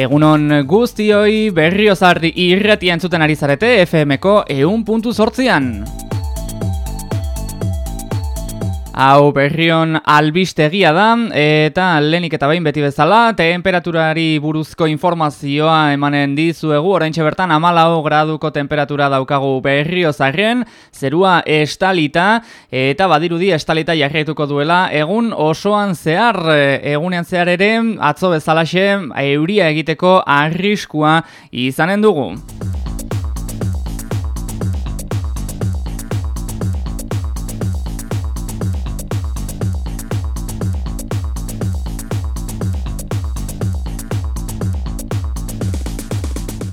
Egunon guztioi berriozarri irratian zuten ari zarete FMko eun puntu sortzian. Hau berrion albistegia da, eta lehenik eta behin beti bezala, temperaturari buruzko informazioa emanen dizuegu, orain bertan amalau graduko temperatura daukagu berrio zarren, zerua estalita, eta badirudi estalita jarraituko duela, egun osoan zehar, egunean zehar ere, atzo bezalaxe, euria egiteko arriskua izanen dugu.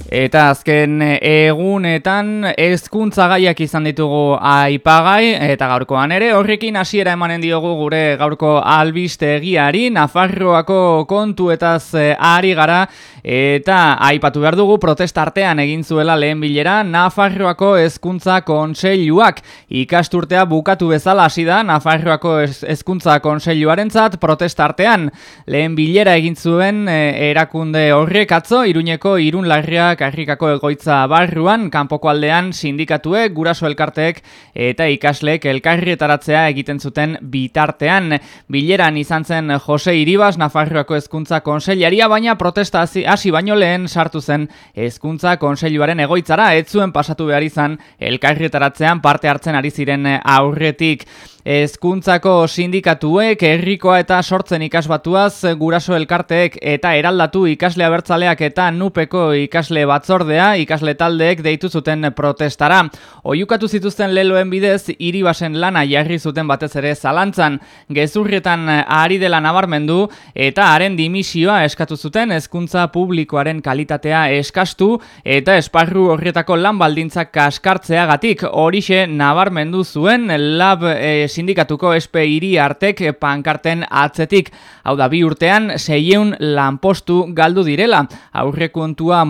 Eta azken egunetan ezkuntza gaiak izan ditugu aipagai eta gaurkoan ere horrekin hasiera emanen diogu gure gaurko albiste egiari Nafarroako kontuetaz eh, ari gara eta aipatu behar dugu protesta artean egin zuela lehen bilera Nafarroako ezkuntza konseiluak ikasturtea bukatu bezala hasi da Nafarroako ezkuntza konseiluaren zat protesta artean. Lehen bilera egin zuen eh, erakunde horrek atzo Iruñeko irun larriak karrikako egoitza barruan, kanpoko aldean sindikatue, guraso elkarteek eta ikasleek elkarrietaratzea egiten zuten bitartean. Bileran izan zen Jose Iribas, Nafarroako hezkuntza konsellaria, baina protesta hasi baino lehen sartu zen hezkuntza konseiluaren egoitzara, ez zuen pasatu behar izan elkarrietaratzean parte hartzen ari ziren aurretik. Ezkuntzako sindikatuek, herrikoa eta sortzen ikasbatuaz, guraso elkarteek eta eraldatu ikasle abertzaleak eta nupeko ikasle batzordea, ikasle taldeek deitu zuten protestara. Oiukatu zituzten leloen bidez, iribasen lana jarri zuten batez ere zalantzan, gezurrietan ari dela nabarmendu eta haren dimisioa eskatu zuten hezkuntza publikoaren kalitatea eskastu eta esparru horretako lan baldintzak kaskartzeagatik horixe nabarmendu zuen lab e, sindikatuko espe hiri artek pankarten atzetik. Hau da bi urtean seieun lanpostu galdu direla. Aurrekontua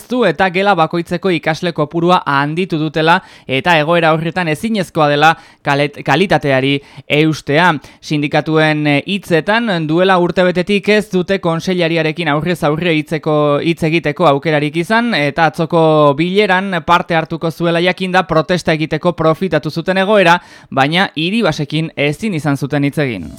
murriztu eta gela bakoitzeko ikasle kopurua handitu dutela eta egoera horretan ezinezkoa dela kalitateari eustea. Sindikatuen hitzetan duela urtebetetik ez dute konseilariarekin aurrez aurre hitzeko hitz egiteko aukerarik izan eta atzoko bileran parte hartuko zuela jakinda protesta egiteko profitatu zuten egoera, baina hiri basekin ezin izan zuten hitz egin.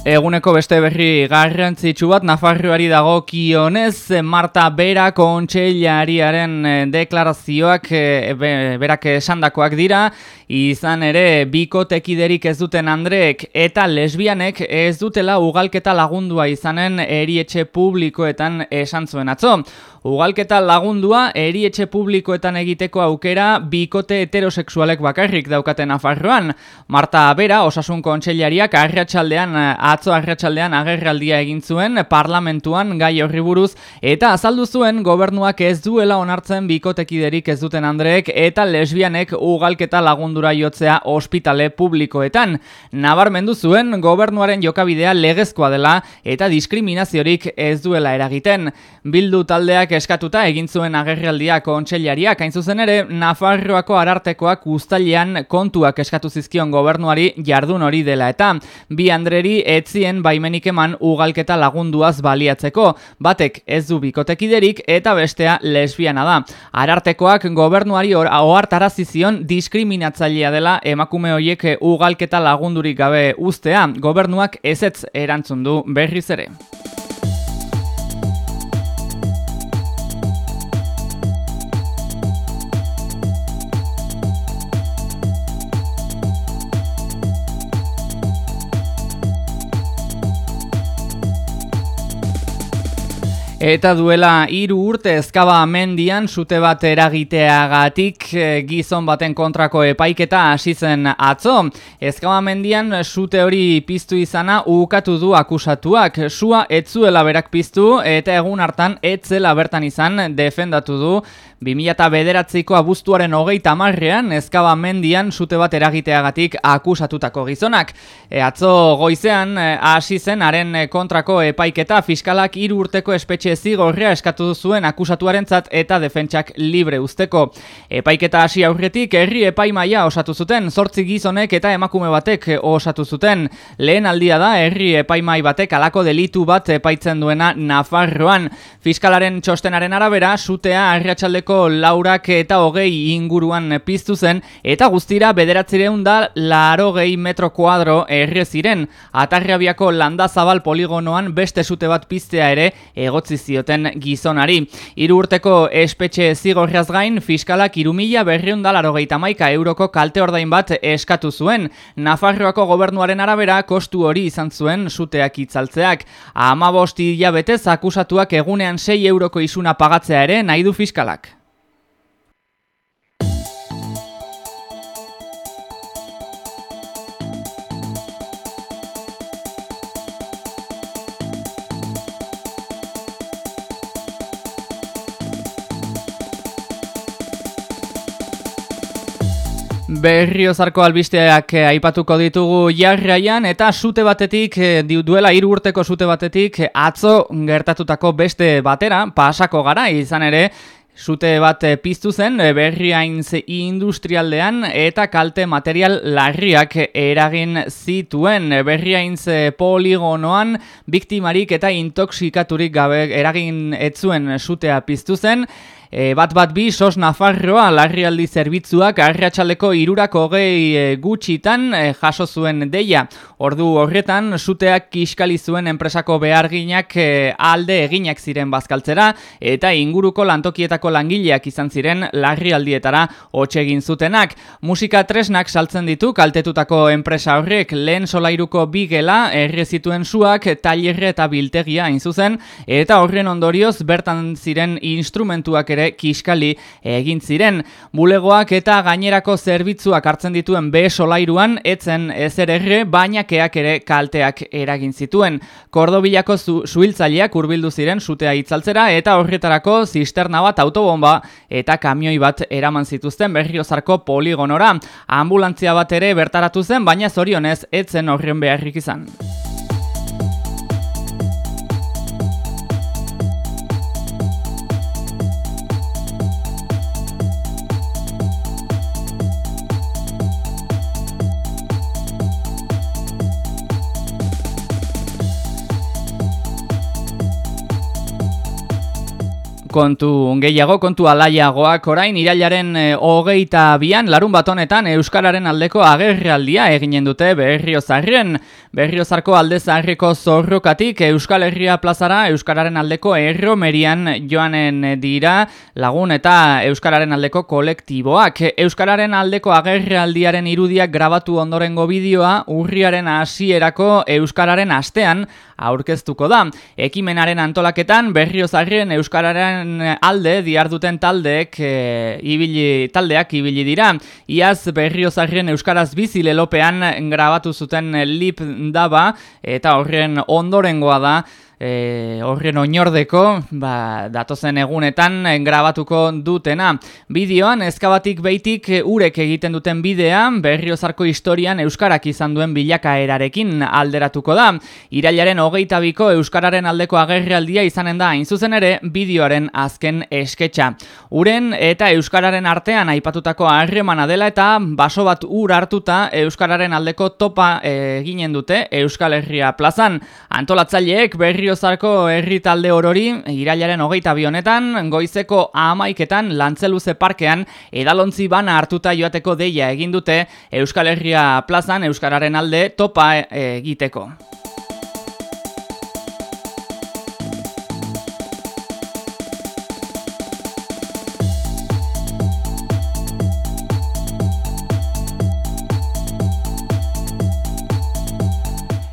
Eguneko beste berri garrantzitsu bat Nafarroari dago kionez Marta Bera kontseilariaren eh, deklarazioak eh, berak esandakoak dira izan ere bikotekiderik ez duten Andreek eta lesbianek ez dutela ugalketa lagundua izanen erietxe publikoetan esan zuen atzo. Ugalketa lagundua erietxe publikoetan egiteko aukera bikote heterosexualek bakarrik daukaten afarroan. Marta Bera, osasun kontseilariak arratsaldean atzo arratsaldean agerraldia egin zuen parlamentuan gai horri buruz eta azaldu zuen gobernuak ez duela onartzen bikotekiderik ez duten Andreek eta lesbianek ugalketa lagundura jotzea ospitale publikoetan. Nabarmendu zuen gobernuaren jokabidea legezkoa dela eta diskriminaziorik ez duela eragiten. Bildu taldeak eskatuta egin zuen agerraldia kontseilariak hain zuzen ere Nafarroako arartekoak ustailean kontuak eskatu zizkion gobernuari jardun hori dela eta bi Andreri etzien baimenik eman ugalketa lagunduaz baliatzeko batek ez du bikotekiderik eta bestea lesbiana da arartekoak gobernuari ohartarazi zion diskriminatzailea dela emakume horiek ugalketa lagundurik gabe ustea gobernuak ezetz erantzun du berriz ere Eta duela hiru urte ezkaba mendian sute bat eragiteagatik eh, gizon baten kontrako epaiketa hasi zen atzo. Ezkaba mendian sute hori piztu izana ukatu du akusatuak. Sua etzuela berak piztu eta egun hartan etzela bertan izan defendatu du 2000 bederatziko abuztuaren hogeita marrean, ezkaba mendian sute bat eragiteagatik akusatutako gizonak. E, atzo goizean, e, hasi zen, haren kontrako epaiketa fiskalak hiru urteko espetxe zigorria eskatu zuen akusatuarentzat eta defentsak libre usteko. Epaiketa hasi aurretik, herri epaimaia osatu zuten, zortzi gizonek eta emakume batek osatu zuten. Lehen aldia da, herri epaimai batek alako delitu bat epaitzen duena Nafarroan. Fiskalaren txostenaren arabera, sutea arriatxaldeko laurak eta hogei inguruan piztu zen, eta guztira bederatzireun da laro gehi metro kuadro erre ziren. Atarriabiako landazabal poligonoan beste sute bat piztea ere egotzi zioten gizonari. Hiru urteko espetxe zigorraz gain, fiskalak irumila berriun da laro maika euroko kalte ordain bat eskatu zuen. Nafarroako gobernuaren arabera kostu hori izan zuen suteak itzaltzeak. Ama bosti hilabetez akusatuak egunean 6 euroko isuna pagatzea ere nahi du fiskalak. Berriozarko albisteak eh, aipatuko ditugu jarraian eta sute batetik, eh, duela hiru urteko sute batetik, atzo gertatutako beste batera, pasako gara, izan ere, Sute bat eh, piztu zen berriainz industrialdean eta kalte material larriak eragin zituen. Berriainz poligonoan biktimarik eta intoxikaturik gabe eragin etzuen sutea piztu zen E, bat bat bi, sos Nafarroa larrialdi zerbitzuak arratsaleko irurako hogei e, gutxitan e, jaso zuen deia. Ordu horretan, suteak kiskali zuen enpresako beharginak e, alde eginak ziren bazkaltzera, eta inguruko lantokietako langileak izan ziren larrialdietara egin zutenak. Musika tresnak saltzen ditu kaltetutako enpresa horrek lehen solairuko bigela erre zituen suak tailerre eta biltegia zuzen eta horren ondorioz bertan ziren instrumentuak ere kiskali egin ziren. Bulegoak eta gainerako zerbitzuak hartzen dituen B solairuan etzen ezer erre, baina keak ere kalteak eragin zituen. Kordobilako suhiltzaileak hurbildu ziren sutea itzaltzera eta horretarako zisterna bat autobomba eta kamioi bat eraman zituzten berriozarko poligonora. Ambulantzia bat ere bertaratu zen, baina zorionez etzen horren beharrik izan. Kontu gehiago, kontu alaiagoak orain, irailaren e, hogeita bian, larun bat honetan, Euskararen aldeko agerrealdia eginen dute berriozarren. Berriozarko alde zaharriko zorrokatik Euskal Herria plazara Euskararen aldeko erromerian joanen dira lagun eta Euskararen aldeko kolektiboak. Euskararen aldeko agerrealdiaren irudiak grabatu ondorengo bideoa urriaren hasierako Euskararen astean aurkeztuko da. Ekimenaren antolaketan berriozarren Euskararen alde diarduten taldeek e, ibili, taldeak ibili dira. Iaz berriozarrien euskaraz bizi lelopean grabatu zuten lip daba eta horren ondorengoa da e, horren oinordeko, ba, datozen egunetan grabatuko dutena. Bideoan, ezkabatik beitik urek egiten duten bidean, berriozarko historian Euskarak izan duen bilakaerarekin alderatuko da. Irailaren hogeita biko Euskararen aldeko agerrialdia izanen da, zuzen ere, bideoaren azken esketxa. Uren eta Euskararen artean aipatutako harremana dela eta baso bat ur hartuta Euskararen aldeko topa eginen dute Euskal Herria plazan. Antolatzaileek berri Berriozarko herri talde orori irailaren hogeita bionetan, goizeko amaiketan lantzeluze parkean edalontzi bana hartuta joateko deia egin dute Euskal Herria plazan Euskararen alde topa egiteko.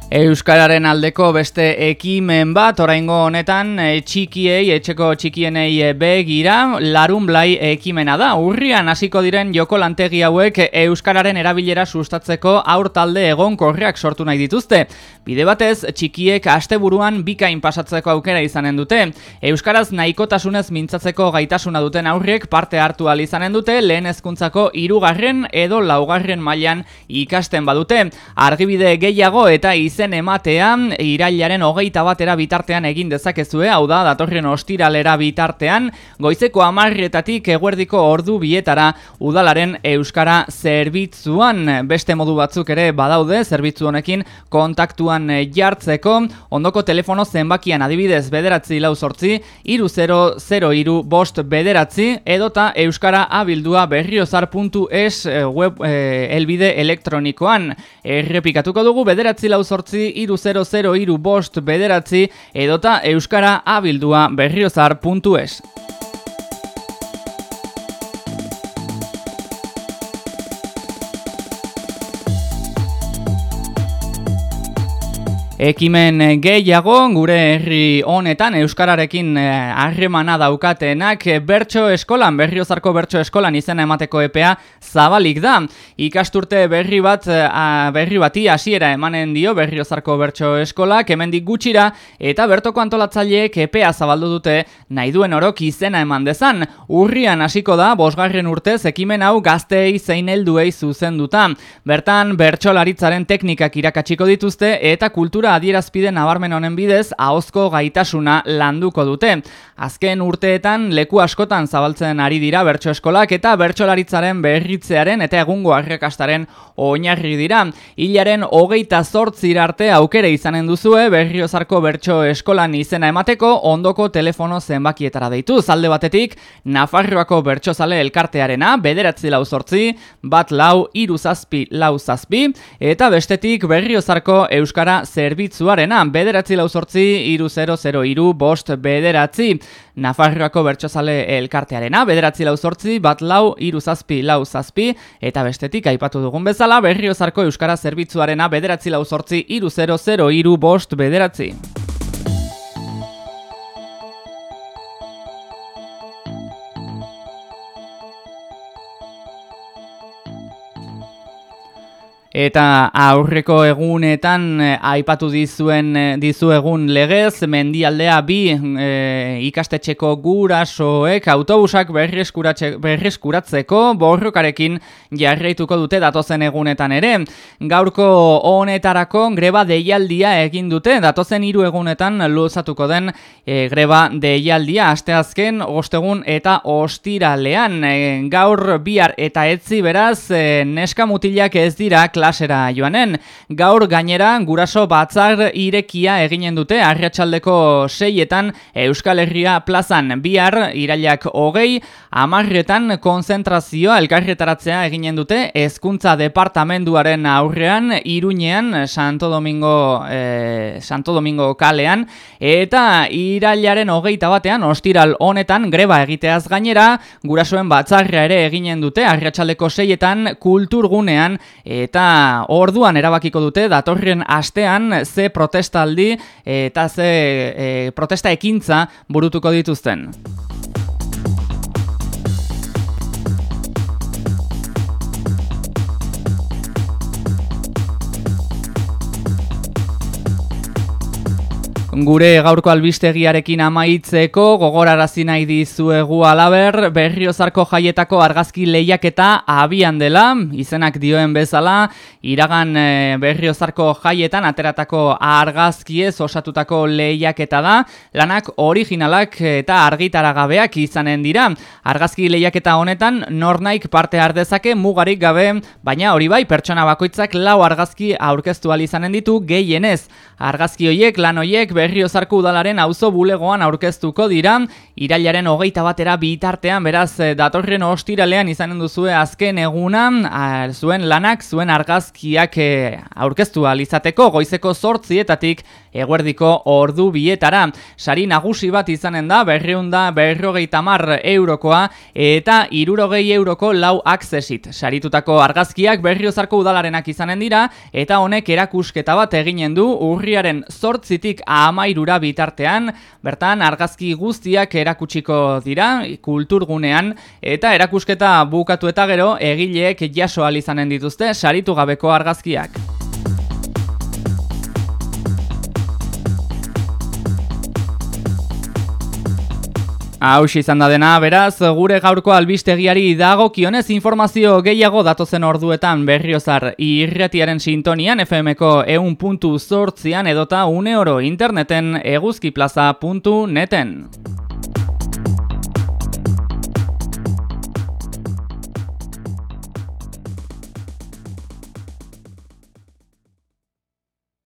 Euskararen aldeko beste ekimen bat, oraingo honetan e, txikiei, etxeko txikienei e, begira, larun blai ekimena da. Urrian hasiko diren joko lantegi hauek Euskararen erabilera sustatzeko aur talde egon korreak sortu nahi dituzte. Bide batez, txikiek asteburuan bikain pasatzeko aukera izanen dute. Euskaraz nahikotasunez mintzatzeko gaitasuna duten aurriek parte hartu izanen dute lehen hezkuntzako hirugarren edo laugarren mailan ikasten badute. Argibide gehiago eta iz izen ematean irailaren hogeita batera bitartean egin dezakezue, hau da, datorren ostiralera bitartean, goizeko amarrietatik eguerdiko ordu bietara udalaren Euskara zerbitzuan. Beste modu batzuk ere badaude, zerbitzu honekin kontaktuan jartzeko, ondoko telefono zenbakian adibidez bederatzi lau sortzi, iru 0 iru bost bederatzi, edota Euskara abildua berriozar.es eh, web eh, elbide elektronikoan. Errepikatuko dugu bederatzi lau sortzi, sortzi, iru 00 iru bost bederatzi, edota euskara abildua berriozar.es. Ekimen gehiago gure herri honetan euskararekin eh, harremana daukatenak bertso eskolan berriozarko bertso eskolan izena emateko epea zabalik da. Ikasturte berri bat eh, berri bati hasiera emanen dio berriozarko bertso eskola kemendik gutxira eta bertoko antolatzaileek epea zabaldu dute nahi duen orok izena eman dezan. Urrian hasiko da bosgarren urtez ekimen hau gaztei zein helduei zuzenduta. Bertan bertsolaritzaren teknikak irakatsiko dituzte eta kultura adierazpide nabarmen honen bidez ahozko gaitasuna landuko dute. Azken urteetan leku askotan zabaltzen ari dira bertso eskolak eta bertsolaritzaren berritzearen eta egungo arrekastaren oinarri dira. Hilaren hogeita zortzir arte aukere izanen duzue berriozarko bertso eskolan izena emateko ondoko telefono zenbakietara deitu. Zalde batetik, Nafarroako bertsozale elkartearena, bederatzi lau zortzi, bat lau iruzazpi lau zazpi, eta bestetik berriozarko euskara zer zerbitzuarena, bederatzi lau sortzi, iru 0 iru, bost bederatzi. Nafarroako bertsozale elkartearena, bederatzi lau sortzi, bat lau, iru zazpi, lau zazpi, eta bestetik aipatu dugun bezala, berriozarko euskara zerbitzuarena, bederatzi lau sortzi, iru 0 iru, bost bederatzi. Eta aurreko egunetan eh, aipatu dizuen eh, dizu egun legez mendialdea bi eh, ikastetxeko gurasoek autobusak berreskuratzeko borrokarekin jarraituko dute datozen egunetan ere. Gaurko honetarako greba deialdia egin dute datozen hiru egunetan luzatuko den greba deialdia asteazken ostegun eta ostiralean gaur bihar eta etzi beraz neska mutilak ez dira klasera joanen. Gaur gainera guraso batzar irekia eginen dute arratsaldeko seietan Euskal Herria plazan. Bihar irailak hogei, amarretan konzentrazioa elkarretaratzea eginen dute hezkuntza departamenduaren aurrean iruñean Santo Domingo, eh, Santo Domingo kalean. Eta irailaren hogeita batean ostiral honetan greba egiteaz gainera gurasoen batzarra ere eginen dute arratsaldeko seietan kulturgunean. Eta orduan erabakiko dute datorren astean ze protestaldi eta ze e, protesta ekintza burutuko dituzten. Gure gaurko albistegiarekin amaitzeko gogorarazi nahi dizuegu alaber berriozarko jaietako argazki lehiaketa abian dela, izenak dioen bezala, iragan e, berriozarko jaietan ateratako argazkiez osatutako lehiaketa da, lanak originalak eta argitaragabeak izanen dira. Argazki lehiaketa honetan nornaik parte ardezake mugarik gabe, baina hori bai pertsona bakoitzak lau argazki aurkeztu izanen ditu gehienez. Argazki hoiek lan hoiek berriozarko udalaren auzo bulegoan aurkeztuko dira, irailaren hogeita batera bitartean, beraz eh, datorren ostiralean izanen duzue azken egunan, zuen lanak, zuen argazkiak eh, aurkeztu alizateko, goizeko sortzietatik eguerdiko ordu bietara. Sari nagusi bat izanen da berriunda berrogeita mar eurokoa eta irurogei euroko lau aksesit. Saritutako argazkiak berriozarko udalarenak izanen dira eta honek erakusketa bat eginen du urriaren zortzitik amairura bitartean, bertan argazki guztiak erakutsiko dira kulturgunean eta erakusketa bukatu eta gero egileek jaso izanen dituzte saritu gabeko argazkiak. Hau izan da dena, beraz, gure gaurko albistegiari dago kionez informazio gehiago datozen orduetan berriozar irretiaren sintonian FMko eun puntu zortzian edota une oro interneten eguzkiplaza.neten.